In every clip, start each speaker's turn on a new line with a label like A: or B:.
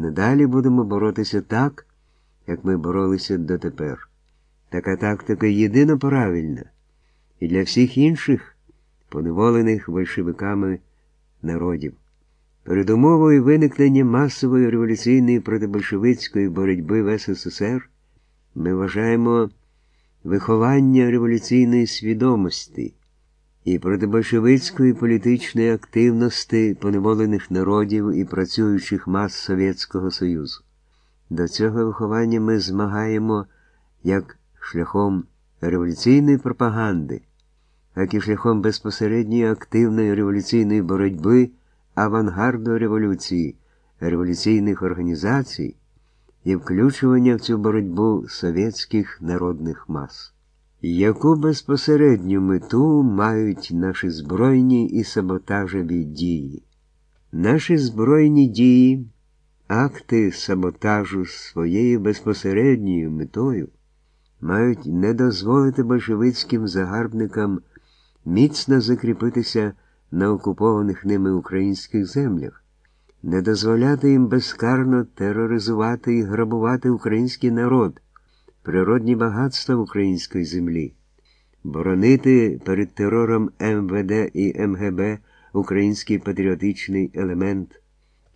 A: Надалі будемо боротися так, як ми боролися дотепер. Така тактика єдино правильна і для всіх інших, поневолених большевиками народів. Передумовою виникнення масової революційної протибольшевицької боротьби в СССР ми вважаємо виховання революційної свідомості і протибольшевицької політичної активності поневолених народів і працюючих мас Совєтського Союзу. До цього виховання ми змагаємо як шляхом революційної пропаганди, так і шляхом безпосередньої активної революційної боротьби авангарду революції, революційних організацій і включування в цю боротьбу совєтських народних мас. Яку безпосередню мету мають наші збройні і саботажеві дії? Наші збройні дії, акти саботажу своєю безпосередньою метою мають не дозволити большевицьким загарбникам міцно закріпитися на окупованих ними українських землях, не дозволяти їм безкарно тероризувати і грабувати український народ, природні багатства української землі, боронити перед терором МВД і МГБ український патріотичний елемент,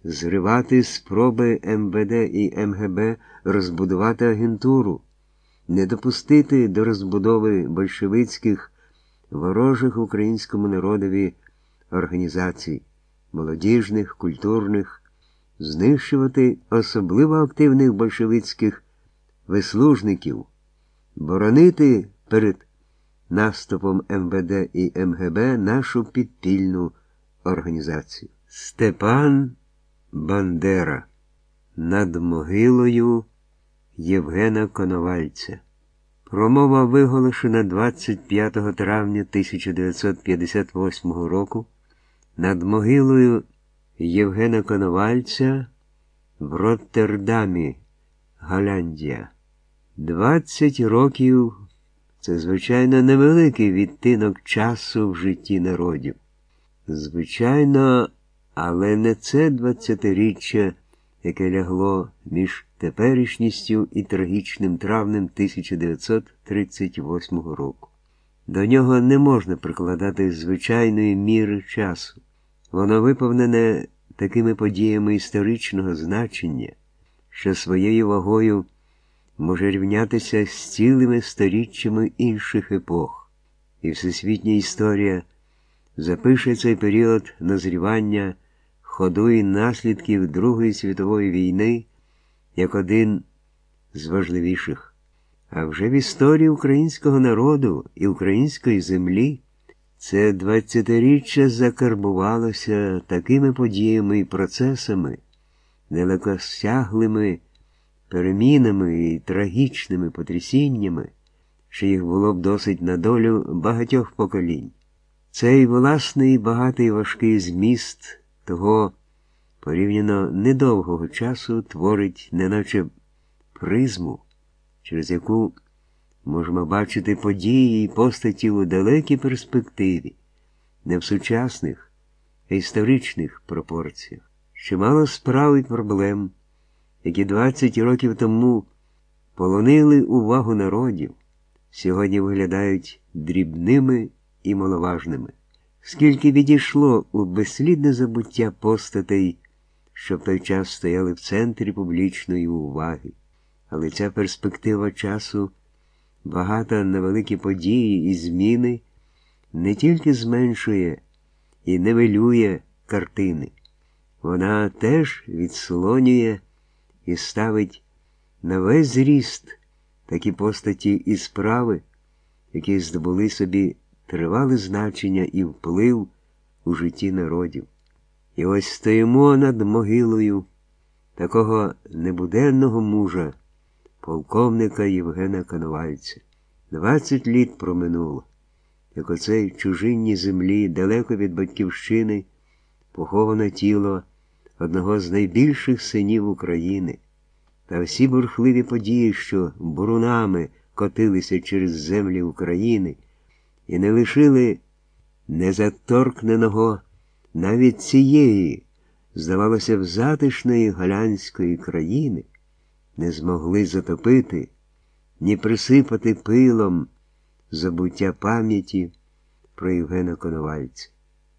A: зривати спроби МВД і МГБ розбудувати агентуру, не допустити до розбудови большевицьких ворожих українському народові організацій, молодіжних, культурних, знищувати особливо активних большевицьких вислужників, боронити перед наступом МВД і МГБ нашу підпільну організацію. Степан Бандера над могилою Євгена Коновальця. Промова виголошена 25 травня 1958 року над могилою Євгена Коновальця в Роттердамі, Голландія. 20 років це, звичайно, невеликий відтинок часу в житті народів. Звичайно, але не це 20-річчя, яке лягло між теперішністю і трагічним травнем 1938 року. До нього не можна прикладати звичайної міри часу. Воно виповнене такими подіями історичного значення, що своєю вагою може рівнятися з цілими сторіччями інших епох, і всесвітня історія запише цей період назрівання ходу і наслідків Другої світової війни як один з важливіших. А вже в історії українського народу і української землі це двадцятиріччя закарбувалося такими подіями і процесами, нелекосяглими перемінами і трагічними потрясіннями, що їх було б досить на долю багатьох поколінь. Цей власний багатий важкий зміст того порівняно недовгого часу творить неначе призму, через яку можемо бачити події і постаті у далекій перспективі, не в сучасних, а історичних пропорціях. Чимало справ і проблем, які 20 років тому полонили увагу народів, сьогодні виглядають дрібними і маловажними. Скільки відійшло у безслідне забуття постатей, що в той час стояли в центрі публічної уваги, але ця перспектива часу, багата на великі події і зміни, не тільки зменшує і невелює картини, вона теж відслонює і ставить на весь зріст такі постаті і справи, які здобули собі тривале значення і вплив у житті народів. І ось стоїмо над могилою такого небуденного мужа, полковника Євгена Коновальця. Двадцять літ проминуло, як оцей чужинній землі, далеко від батьківщини, поховане тіло одного з найбільших синів України, та всі бурхливі події, що бурунами котилися через землі України і не лишили незаторкненого навіть цієї здавалося б, затишної голландської країни не змогли затопити, ні присипати пилом забуття пам'яті про Євгена Коновальця.